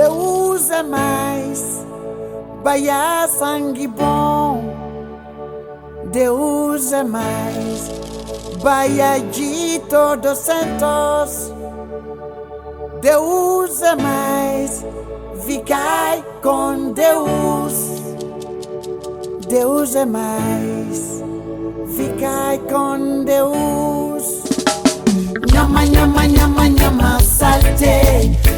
Deus é mais, Bahia sangue bom. Deus é mais, Bahia de todos santos. Deus é mais, ficai com Deus. Deus é mais, ficai com Deus. Nyama, nyama, nyama, nyama, salte.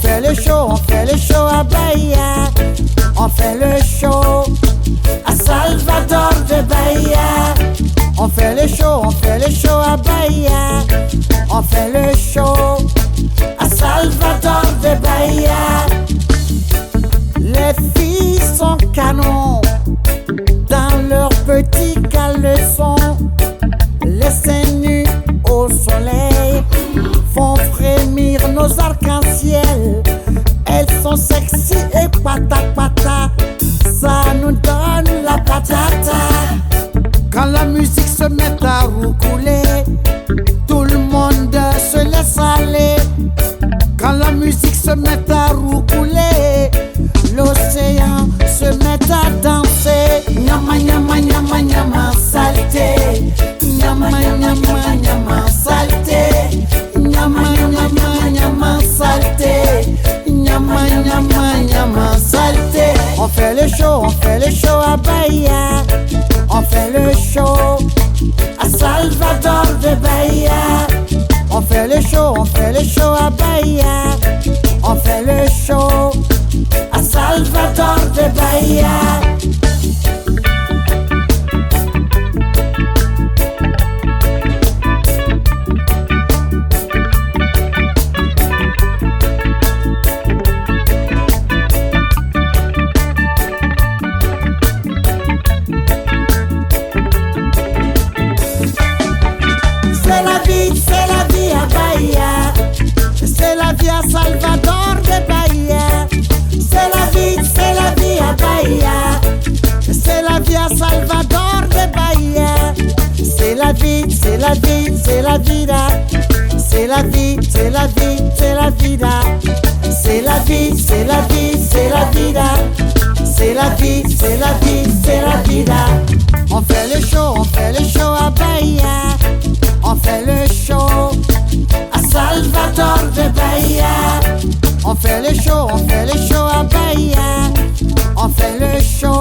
Fait le show, on fait le show à Bahia. On fait le show à Salvador de Bahia. On fait le show, Ça nous donne la patata. Quand la musique se met à roucouler, tout le monde se laisse aller. Quand la musique se met à roucouler, l'océan se met à danser. Le show à Bahia. On fait le show à Salvador de Bahia. On fait le show, on fait le show à Bahia. On fait le show à Salvador de Bahia. Salvador de Bahia. C'est la vie, c'est la vie à. C'est la vie à Salvador de Bahia. C'est la vie, c'est la vie, c'est la vida. C'est la vie, c'est la vie, c'est la vida. La la la On fait le show, on fait le show à Bahia. On fait le show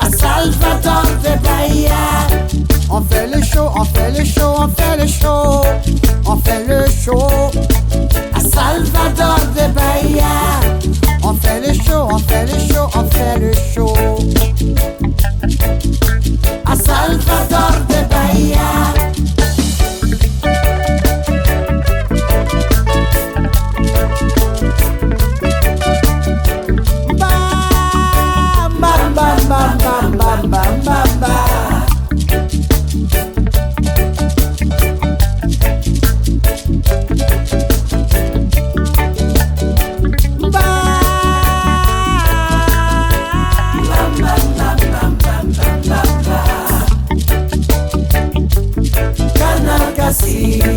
à Salvador de Bahia. On fait le show, on fait le show, on fait le show. On fait le show à Salvador de Bahia. On fait le show, on fait le show, on fait le show. see.